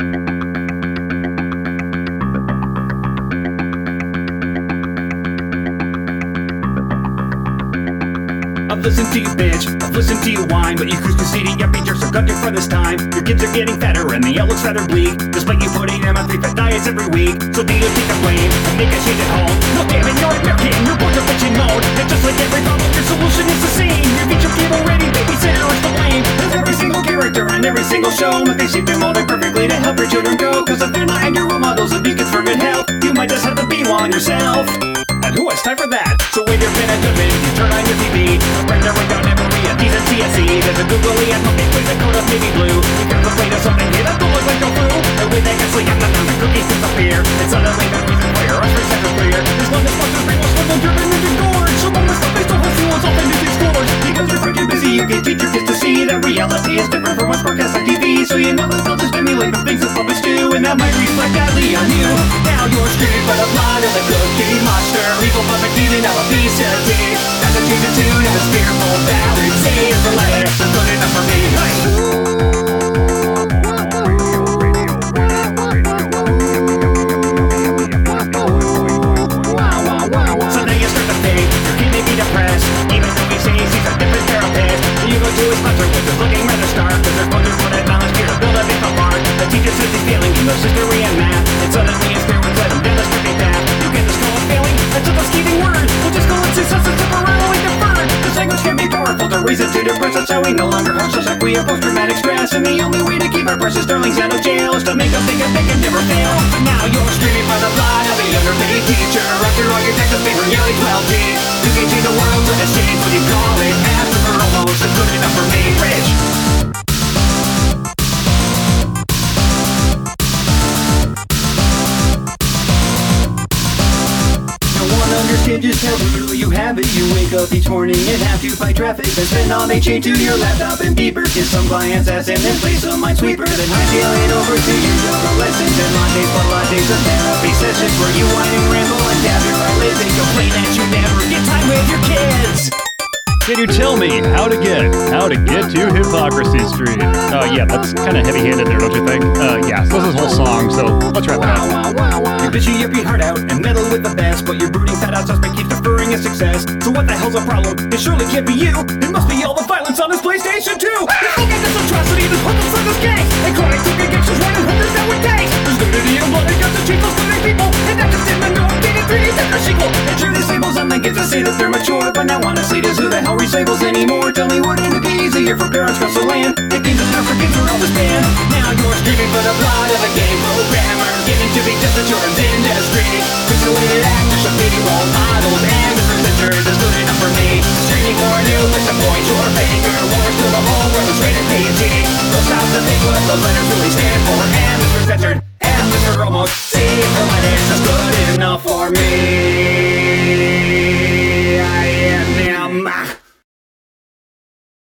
I've listened to you, bitch. I've listened to you whine, but you cruise conceding. Yuppie jerks are got for this time. Your kids are getting fatter and the outlook's rather bleak. Despite you putting them on three fat diets every week. So do you take the blame and make a change at home? Single show. But they shape and molded perfectly to help your children grow. Cause if they're not your role models and beacons for good health, you might just have to be one yourself. And who has time for that? So with your pen and judgment, you turn on your TV. Render it down memory, a decent CSE. There's a googly and with a coat of navy blue. You grab a plate of something here that So you know that they'll just emulate the things that puppets do. And that might reflect badly on you. Now you're for the blood of the cookie monster. Evil puppet eating out a piece of tea. That's a change of tune and a fearful fallacy. Is the letter history and math let him down the path You get We'll just temporarily deferred can be powerful it to we no longer stress And the only way to keep our precious darlings out of jail Is to make them think they can never fail But now you're screaming the blood of a underpaid teacher After all your taxes paid from nearly 12 G You can see the world with a change What do you call it? After almost as good enough for me understands just how brutal you have it. You wake up each morning and have to fight traffic. Then spend all day chained to your laptop and beeper. Kiss some client's ass and then play some minesweeper. Then hightail it over to your yoga lessons and lattes for lattes of therapy sessions where you whine and ramble and your eyelids and complain that you never get time with your kids. Can you tell me how to get how to get to Hypocrisy Street? Uh, yeah, that's kind of heavy-handed there, don't you think? Uh, yeah. So this is a whole song, so let's wrap it up. You're bitchy, yippee heart out and meddle with the best, but your brooding out suspect keeps deferring his success. So what the hell's the problem? It surely can't be you. It must be all the violence on this PlayStation 2. You're thinking this atrocity, this purpose for this case. And chronic against his one and hundreds that would take. There's nudity and blood against the chief of killing people. And that just in the no updated 3D Tetris sequel. It sure disables them, they get to say that they're mature. But now honestly, does who the hell recycles anymore? Tell me wouldn't it be easier for parents across the land? If games and for games are all disband. Now you're screaming for the blood of a game programmer. role models is good enough for me for Your finger wars to the whole world stop what letters really stand for Mr. Censored and Mr. Almost C for my is good enough for me